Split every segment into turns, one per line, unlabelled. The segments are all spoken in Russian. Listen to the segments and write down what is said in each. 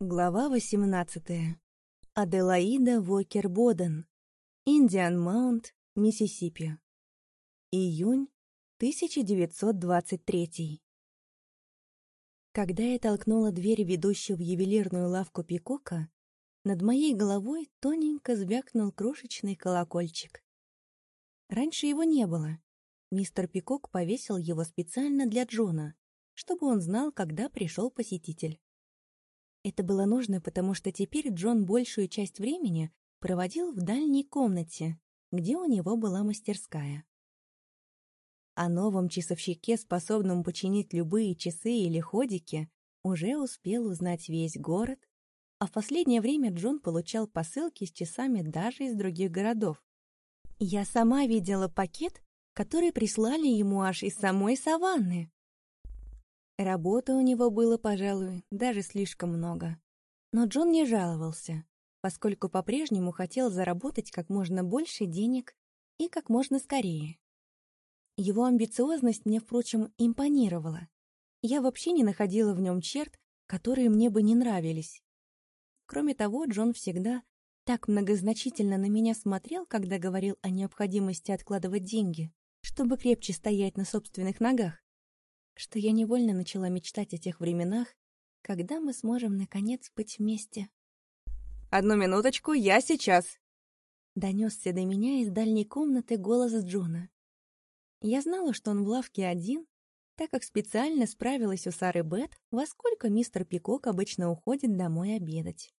Глава 18. Аделаида Вокер-Боден. Индиан Маунт, Миссисипи. Июнь 1923. Когда я толкнула дверь, ведущую в ювелирную лавку Пикока, над моей головой тоненько звякнул крошечный колокольчик. Раньше его не было. Мистер Пикок повесил его специально для Джона, чтобы он знал, когда пришел посетитель. Это было нужно, потому что теперь Джон большую часть времени проводил в дальней комнате, где у него была мастерская. О новом часовщике, способном починить любые часы или ходики, уже успел узнать весь город, а в последнее время Джон получал посылки с часами даже из других городов. Я сама видела пакет, который прислали ему аж из самой саванны. Работы у него было, пожалуй, даже слишком много. Но Джон не жаловался, поскольку по-прежнему хотел заработать как можно больше денег и как можно скорее. Его амбициозность мне, впрочем, импонировала. Я вообще не находила в нем черт, которые мне бы не нравились. Кроме того, Джон всегда так многозначительно на меня смотрел, когда говорил о необходимости откладывать деньги, чтобы крепче стоять на собственных ногах, что я невольно начала мечтать о тех временах, когда мы сможем, наконец, быть вместе.
«Одну минуточку, я сейчас!»
Донесся до меня из дальней комнаты голос Джона. Я знала, что он в лавке один, так как специально справилась у Сары Бет, во сколько мистер Пикок обычно уходит домой обедать.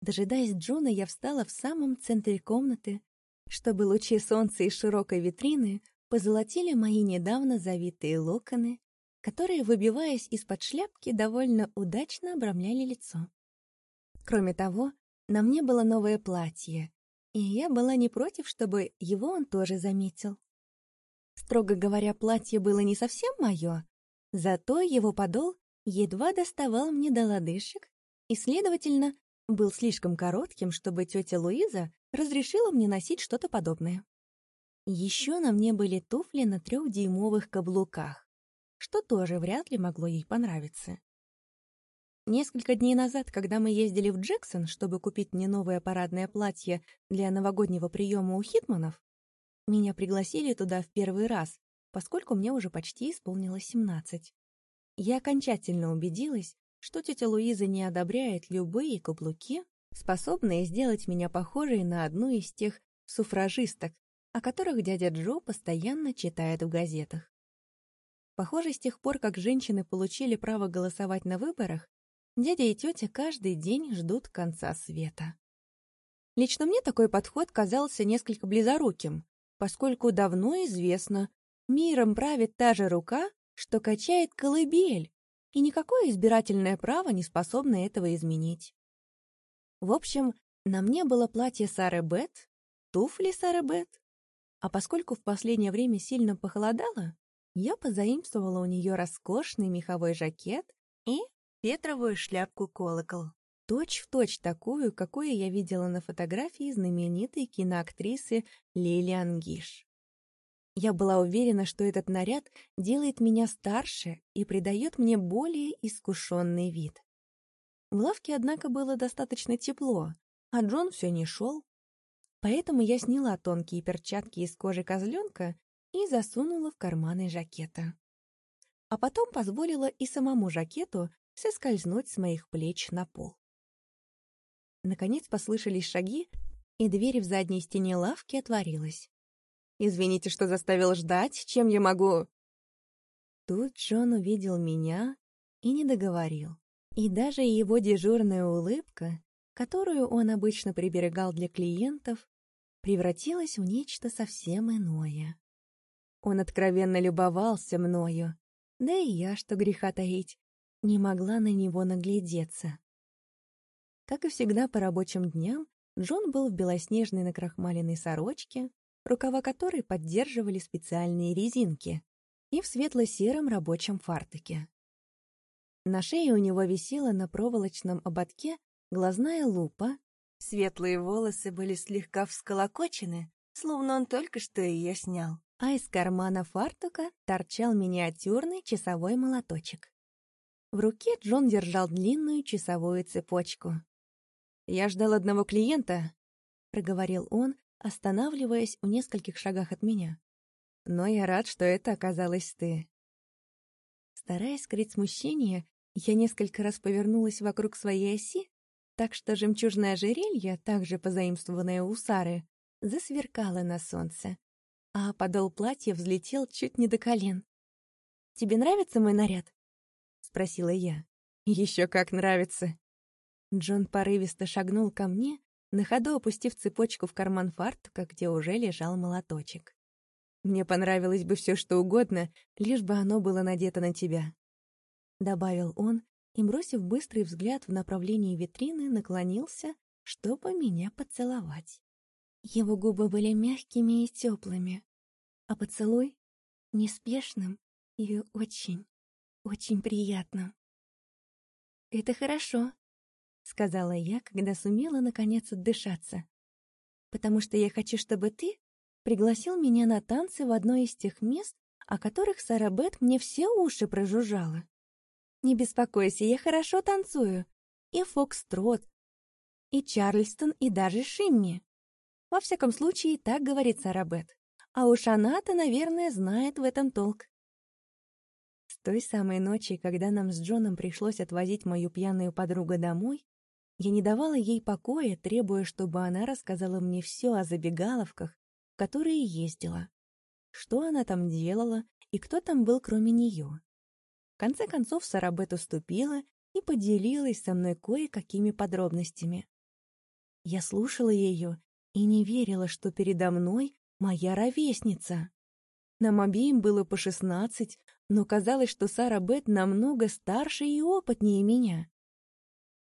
Дожидаясь Джона, я встала в самом центре комнаты, чтобы лучи солнца из широкой витрины позолотили мои недавно завитые локоны, которые, выбиваясь из-под шляпки, довольно удачно обрамляли лицо. Кроме того, на мне было новое платье, и я была не против, чтобы его он тоже заметил. Строго говоря, платье было не совсем мое, зато его подол едва доставал мне до лодыжек и, следовательно, был слишком коротким, чтобы тетя Луиза разрешила мне носить что-то подобное. Еще на мне были туфли на трехдюймовых каблуках, что тоже вряд ли могло ей понравиться. Несколько дней назад, когда мы ездили в Джексон, чтобы купить мне новое парадное платье для новогоднего приема у Хитманов, меня пригласили туда в первый раз, поскольку мне уже почти исполнилось 17. Я окончательно убедилась, что тетя Луиза не одобряет любые каблуки, способные сделать меня похожей на одну из тех суфражисток, о которых дядя Джо постоянно читает в газетах. Похоже, с тех пор, как женщины получили право голосовать на выборах, дядя и тетя каждый день ждут конца света. Лично мне такой подход казался несколько близоруким, поскольку давно известно, миром правит та же рука, что качает колыбель, и никакое избирательное право не способно этого изменить. В общем, на мне было платье Сары Бет, туфли Сары Бет, а поскольку в последнее время сильно похолодало, я позаимствовала у нее роскошный меховой жакет и петровую шляпку-колокол. Точь-в-точь такую, какую я видела на фотографии знаменитой киноактрисы Лилиан Гиш. Я была уверена, что этот наряд делает меня старше и придает мне более искушенный вид. В лавке, однако, было достаточно тепло, а Джон все не шел, Поэтому я сняла тонкие перчатки из кожи козленка и засунула в карманы жакета. А потом позволила и самому жакету соскользнуть с моих плеч на пол. Наконец послышались шаги, и дверь в задней стене лавки отворилась.
«Извините, что заставил ждать. Чем я могу...»
Тут Джон увидел меня и не договорил. И даже его дежурная улыбка, которую он обычно приберегал для клиентов, превратилась в нечто совсем иное. Он откровенно любовался мною, да и я, что греха таить, не могла на него наглядеться. Как и всегда по рабочим дням, Джон был в белоснежной накрахмаленной сорочке, рукава которой поддерживали специальные резинки, и в светло-сером рабочем фартуке. На шее у него висела на проволочном ободке глазная лупа Светлые волосы были слегка всколокочены, словно он только что ее снял. А из кармана фартука торчал миниатюрный часовой молоточек. В руке Джон держал длинную часовую цепочку. «Я ждал одного клиента», — проговорил он, останавливаясь в нескольких шагах от меня. «Но я рад, что это оказалась ты». Стараясь скрыть смущение, я несколько раз повернулась вокруг своей оси, так что жемчужное ожерелье, также позаимствованное у Сары, засверкало на солнце, а подол платья взлетел чуть не до колен. «Тебе нравится мой наряд?» — спросила я. «Еще как нравится!» Джон порывисто шагнул ко мне, на ходу опустив цепочку в карман фартука, где уже лежал молоточек. «Мне понравилось бы все что угодно, лишь бы оно было надето на тебя», — добавил он, и, бросив быстрый взгляд в направлении витрины, наклонился, чтобы меня поцеловать. Его губы были мягкими и теплыми, а поцелуй — неспешным и очень, очень приятным. «Это хорошо», — сказала я, когда сумела наконец отдышаться. «Потому что я хочу, чтобы ты пригласил меня на танцы в одно из тех мест, о которых Сара Бет мне все уши прожужжала. Не беспокойся, я хорошо танцую. И фокстрот, и Чарльстон, и даже Шимми. Во всяком случае, так говорит Сара Бет. А уж она-то, наверное, знает в этом толк. С той самой ночи, когда нам с Джоном пришлось отвозить мою пьяную подругу домой, я не давала ей покоя, требуя, чтобы она рассказала мне все о забегаловках, в которые ездила. Что она там делала и кто там был кроме нее конце концов Сарабет уступила и поделилась со мной кое-какими подробностями. Я слушала ее и не верила, что передо мной моя ровесница. Нам обеим было по шестнадцать, но казалось, что Сара Бет намного старше и опытнее меня.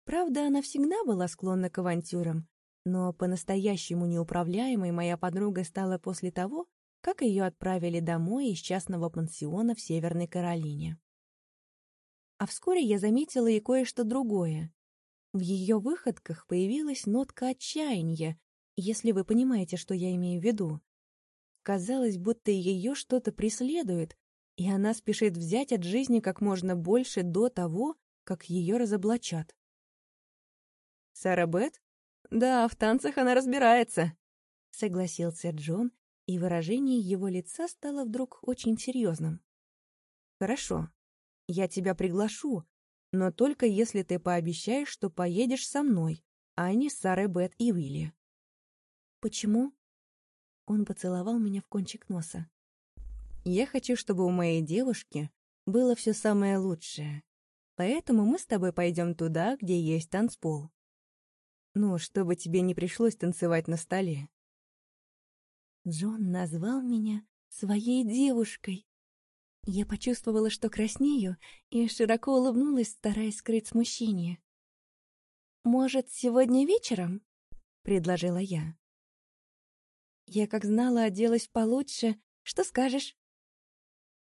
Правда, она всегда была склонна к авантюрам, но по-настоящему неуправляемой моя подруга стала после того, как ее отправили домой из частного пансиона в Северной Каролине. А вскоре я заметила и кое-что другое. В ее выходках появилась нотка отчаяния, если вы понимаете, что я имею в виду. Казалось, будто ее что-то преследует, и она спешит взять от жизни как можно больше до того, как ее разоблачат. «Сара Бет? Да, в танцах она разбирается», — согласился Джон, и выражение его лица стало вдруг очень серьезным. «Хорошо, я тебя приглашу, но только если ты пообещаешь, что поедешь со мной, а не с Сарой Бет и Вилли». «Почему?» Он поцеловал меня в кончик носа. «Я хочу, чтобы у моей девушки было все самое лучшее. Поэтому мы с тобой пойдем туда, где есть танцпол. Ну, чтобы тебе не пришлось танцевать на столе». Джон назвал меня своей девушкой. Я почувствовала, что краснею, и широко улыбнулась, стараясь скрыть смущение. «Может, сегодня вечером?» — предложила я. Я, как знала, оделась получше. Что скажешь?»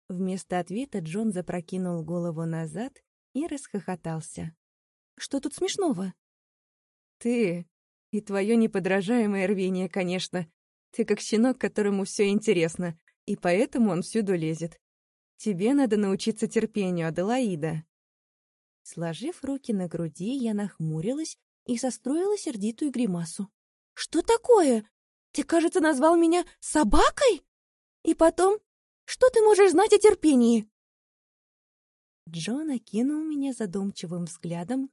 Вместо ответа Джон запрокинул голову назад и расхохотался. «Что тут смешного?» «Ты и твое неподражаемое рвение, конечно. Ты как щенок, которому все интересно, и поэтому он всюду лезет. Тебе надо научиться терпению, Аделаида». Сложив руки на груди, я нахмурилась и состроила сердитую гримасу. «Что такое? Ты, кажется, назвал меня собакой? И потом, что ты можешь знать о терпении?» Джон окинул меня задумчивым взглядом,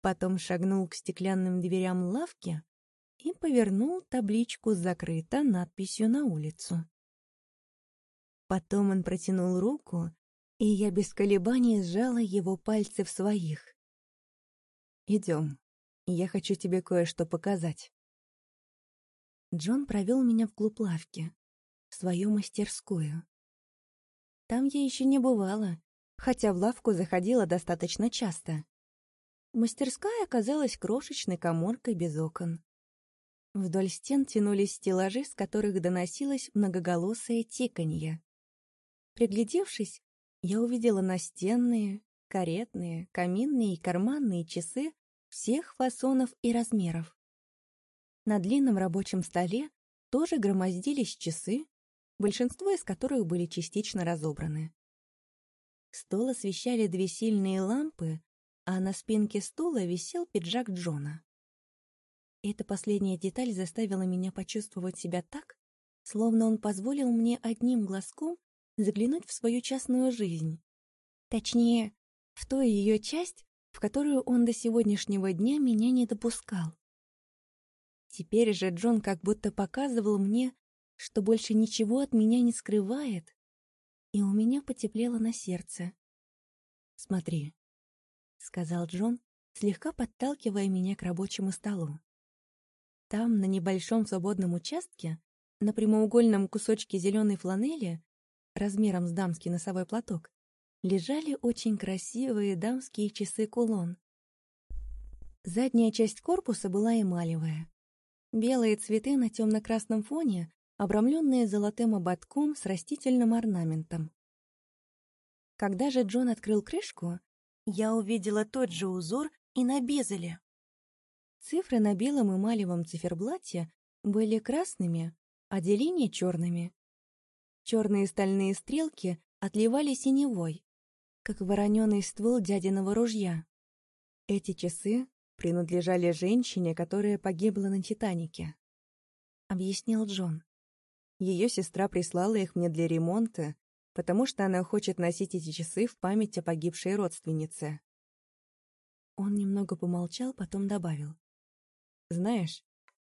потом шагнул к стеклянным дверям лавки и повернул табличку «Закрыто» надписью на улицу. Потом он протянул руку, и я без колебаний сжала его пальцы в своих. «Идем, я хочу тебе кое-что показать». Джон провел меня вглубь лавки, в свою мастерскую. Там я еще не бывала, хотя в лавку заходила достаточно часто. Мастерская оказалась крошечной коморкой без окон. Вдоль стен тянулись стеллажи, с которых доносилось многоголосое тиканье. Приглядевшись, я увидела настенные, каретные, каминные и карманные часы всех фасонов и размеров. На длинном рабочем столе тоже громоздились часы, большинство из которых были частично разобраны. Стол освещали две сильные лампы, а на спинке стула висел пиджак Джона. Эта последняя деталь заставила меня почувствовать себя так, словно он позволил мне одним глазком заглянуть в свою частную жизнь. Точнее, в ту ее часть, в которую он до сегодняшнего дня меня не допускал. Теперь же Джон как будто показывал мне, что больше ничего от меня не скрывает, и у меня потеплело на сердце. «Смотри», — сказал Джон, слегка подталкивая меня к рабочему столу. Там, на небольшом свободном участке, на прямоугольном кусочке зеленой фланели, размером с дамский носовой платок, лежали очень красивые дамские часы-кулон. Задняя часть корпуса была эмалевая. Белые цветы на темно-красном фоне, обрамленные золотым ободком с растительным орнаментом. Когда же Джон открыл крышку, я увидела тот же узор и на безеле. Цифры на белом эмалевом циферблате были красными, а деления — черными. Черные стальные стрелки отливали синевой, как вороненый ствол дядиного ружья. Эти часы принадлежали женщине, которая погибла на «Титанике», — объяснил Джон. Ее сестра прислала их мне для ремонта, потому что она хочет носить эти часы в память о погибшей родственнице. Он немного помолчал, потом добавил. Знаешь,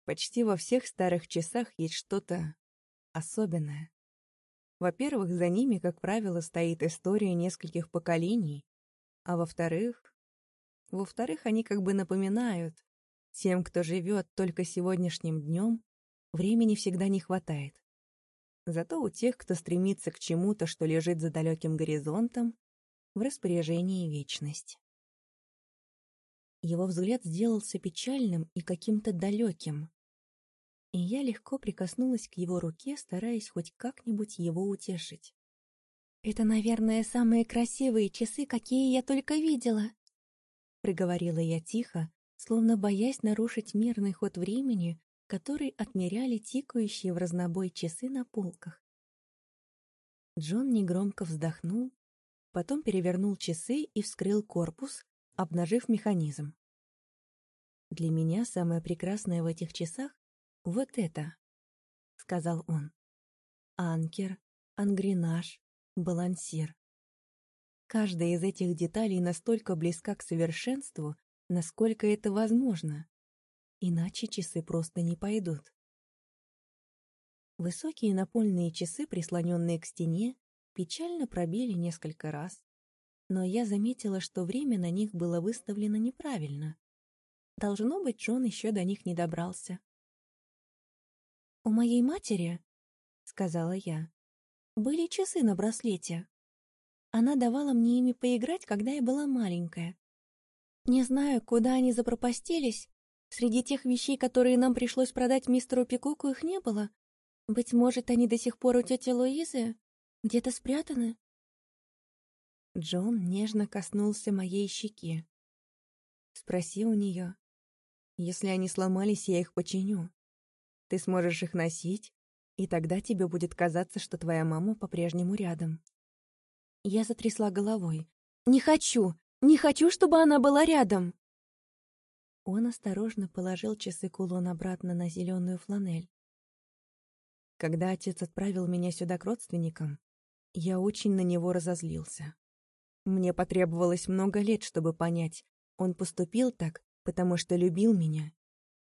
почти во всех старых часах есть что-то особенное. Во-первых, за ними, как правило, стоит история нескольких поколений, а во-вторых... Во-вторых, они как бы напоминают, тем, кто живет только сегодняшним днем, времени всегда не хватает. Зато у тех, кто стремится к чему-то, что лежит за далеким горизонтом, в распоряжении вечность. Его взгляд сделался печальным и каким-то далеким. И я легко прикоснулась к его руке, стараясь хоть как-нибудь его утешить. «Это, наверное, самые красивые часы, какие я только видела», — приговорила я тихо, словно боясь нарушить мирный ход времени, который отмеряли тикающие в разнобой часы на полках. Джон негромко вздохнул, потом перевернул часы и вскрыл корпус, обнажив механизм. «Для меня самое прекрасное в этих часах — вот это», — сказал он. «Анкер, ангренаж, балансир. Каждая из этих деталей настолько близка к совершенству, насколько это возможно. Иначе часы просто не пойдут. Высокие напольные часы, прислоненные к стене, печально пробили несколько раз, но я заметила, что время на них было выставлено неправильно. Должно быть, Джон еще до них не добрался. «У моей матери, — сказала я, — были часы на браслете. Она давала мне ими поиграть, когда я была маленькая. Не знаю, куда они запропастились. Среди тех вещей, которые нам пришлось продать мистеру Пикоку, их не было. Быть может, они до сих пор у тети Луизы? Где-то спрятаны?» Джон нежно коснулся моей щеки. Спроси у нее. Если они сломались, я их починю. Ты сможешь их носить, и тогда тебе будет казаться, что твоя мама по-прежнему рядом. Я затрясла головой. «Не хочу! Не хочу, чтобы она была рядом!» Он осторожно положил часы-кулон обратно на зеленую фланель. Когда отец отправил меня сюда к родственникам, я очень на него разозлился. Мне потребовалось много лет, чтобы понять, он поступил так, потому что любил меня,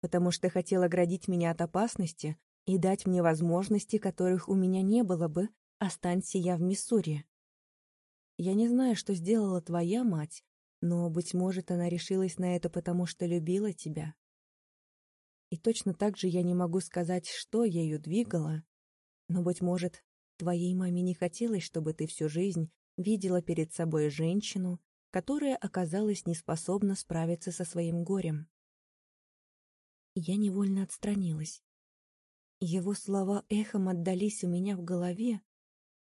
потому что хотел оградить меня от опасности и дать мне возможности, которых у меня не было бы, останься я в Миссури. Я не знаю, что сделала твоя мать, но, быть может, она решилась на это, потому что любила тебя. И точно так же я не могу сказать, что ею двигало, но, быть может, твоей маме не хотелось, чтобы ты всю жизнь видела перед собой женщину, которая оказалась неспособна справиться со своим горем. Я невольно отстранилась. Его слова эхом отдались у меня в голове,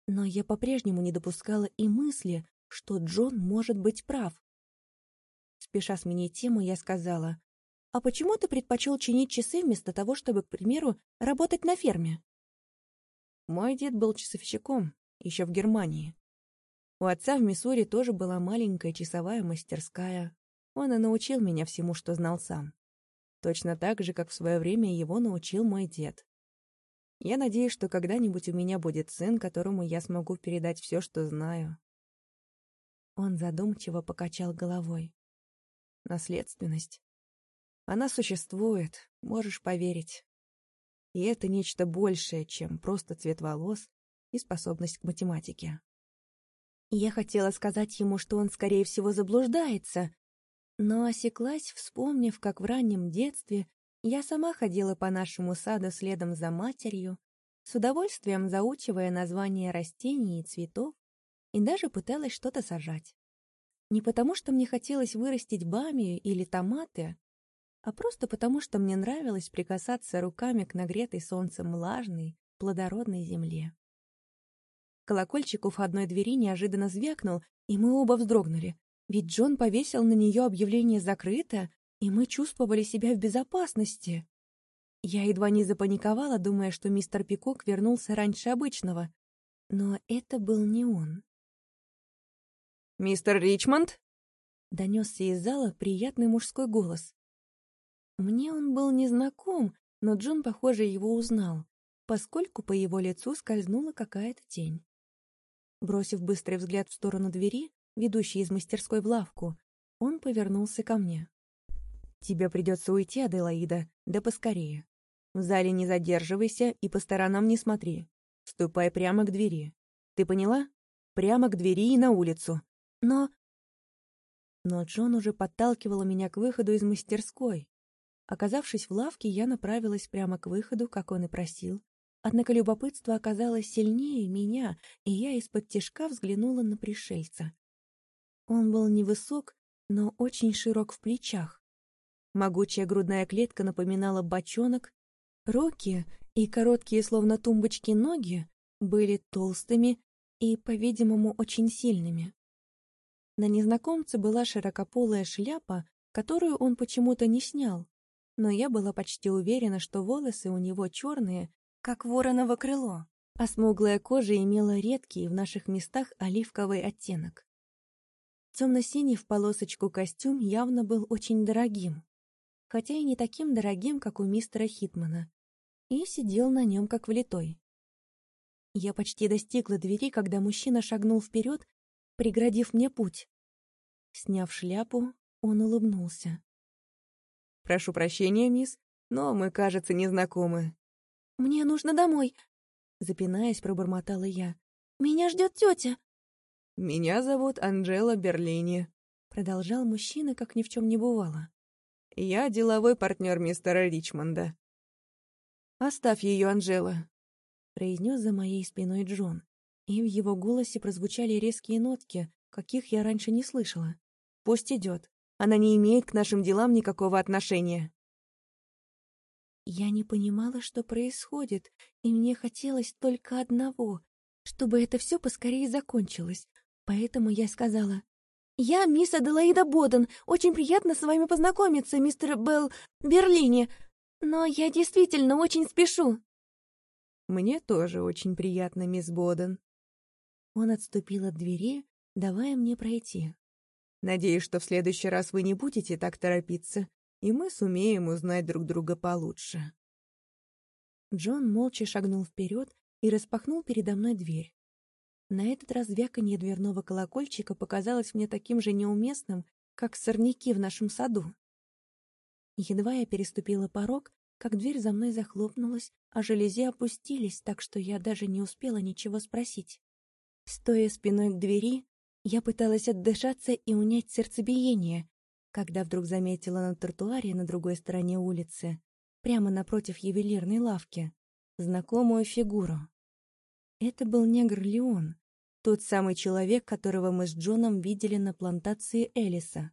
но я по-прежнему не допускала и мысли, что Джон может быть прав. Спеша сменить тему, я сказала, «А почему ты предпочел чинить часы вместо того, чтобы, к примеру, работать на ферме?» Мой дед был часовщиком, еще в Германии. У отца в Миссури тоже была маленькая часовая мастерская. Он и научил меня всему, что знал сам. Точно так же, как в свое время его научил мой дед. Я надеюсь, что когда-нибудь у меня будет сын, которому я смогу передать все, что знаю. Он задумчиво покачал головой. Наследственность. Она существует, можешь поверить. И это нечто большее, чем просто цвет волос и способность к математике. Я хотела сказать ему, что он, скорее всего, заблуждается, но осеклась, вспомнив, как в раннем детстве я сама ходила по нашему саду следом за матерью, с удовольствием заучивая названия растений и цветов, и даже пыталась что-то сажать. Не потому, что мне хотелось вырастить бамию или томаты, а просто потому, что мне нравилось прикасаться руками к нагретой солнцем влажной, плодородной земле. Колокольчик у входной двери неожиданно звякнул, и мы оба вздрогнули. Ведь Джон повесил на нее объявление «закрыто», и мы чувствовали себя в безопасности. Я едва не запаниковала, думая, что мистер Пикок вернулся раньше обычного. Но это был не он.
«Мистер Ричмонд?»
— донесся из зала приятный мужской голос. Мне он был незнаком, но Джон, похоже, его узнал, поскольку по его лицу скользнула какая-то тень. Бросив быстрый взгляд в сторону двери, ведущей из мастерской в лавку, он повернулся ко мне. «Тебе придется уйти, Аделаида, да поскорее. В зале не задерживайся и по сторонам не смотри. Ступай прямо к двери. Ты поняла? Прямо к двери и на улицу. Но...» Но Джон уже подталкивал меня к выходу из мастерской. Оказавшись в лавке, я направилась прямо к выходу, как он и просил. Однако любопытство оказалось сильнее меня, и я из-под тишка взглянула на пришельца. Он был невысок, но очень широк в плечах. Могучая грудная клетка напоминала бочонок, руки и короткие, словно тумбочки, ноги были толстыми и, по-видимому, очень сильными. На незнакомце была широкополая шляпа, которую он почему-то не снял, но я была почти уверена, что волосы у него черные, как вороново крыло, а смуглая кожа имела редкий в наших местах оливковый оттенок. Темно-синий в полосочку костюм явно был очень дорогим хотя и не таким дорогим, как у мистера Хитмана, и сидел на нем как влитой. Я почти достигла двери, когда мужчина шагнул вперед, преградив мне путь. Сняв шляпу, он улыбнулся.
«Прошу прощения, мисс, но мы, кажется, не знакомы».
«Мне нужно домой», — запинаясь, пробормотала я. «Меня ждет тетя».
«Меня зовут Анжела Берлини», —
продолжал мужчина, как ни в чем не бывало.
Я деловой партнер мистера Ричмонда.
«Оставь ее, Анжела», — произнес за моей спиной Джон, и в его голосе прозвучали резкие нотки, каких я раньше не слышала. «Пусть идет. Она не имеет к нашим делам никакого отношения». Я не понимала, что происходит, и мне хотелось только одного, чтобы это все поскорее закончилось, поэтому я сказала «Я мисс Аделаида Боден. Очень приятно с вами познакомиться, мистер Белл Берлини. Но я действительно очень спешу».
«Мне тоже очень приятно, мисс Боден».
Он отступил от двери, давая мне пройти.
«Надеюсь, что в следующий раз вы не будете так торопиться, и мы сумеем узнать друг друга получше».
Джон молча шагнул вперед и распахнул передо мной дверь. На этот раз звяканье дверного колокольчика показалось мне таким же неуместным, как сорняки в нашем саду. Едва я переступила порог, как дверь за мной захлопнулась, а желези опустились, так что я даже не успела ничего спросить. Стоя спиной к двери, я пыталась отдышаться и унять сердцебиение, когда вдруг заметила на тротуаре на другой стороне улицы, прямо напротив ювелирной лавки, знакомую фигуру. Это был негр Леон, тот самый человек, которого мы с Джоном видели на плантации Элиса.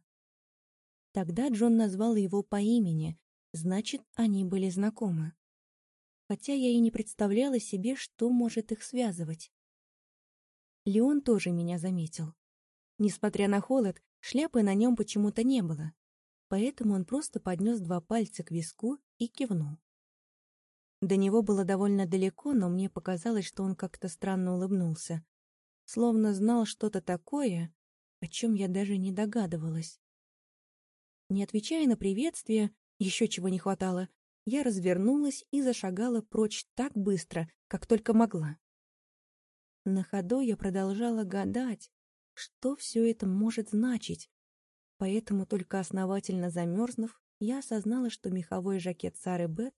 Тогда Джон назвал его по имени, значит, они были знакомы. Хотя я и не представляла себе, что может их связывать. Леон тоже меня заметил. Несмотря на холод, шляпы на нем почему-то не было, поэтому он просто поднес два пальца к виску и кивнул. До него было довольно далеко, но мне показалось, что он как-то странно улыбнулся. словно знал что-то такое, о чем я даже не догадывалась. Не отвечая на приветствие, еще чего не хватало, я развернулась и зашагала прочь так быстро, как только могла. На ходу я продолжала гадать, что все это может значить, поэтому только основательно замерзнув, я осознала, что меховой жакет Сары Бет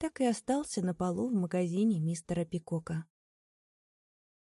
так и остался на полу в магазине мистера Пикока.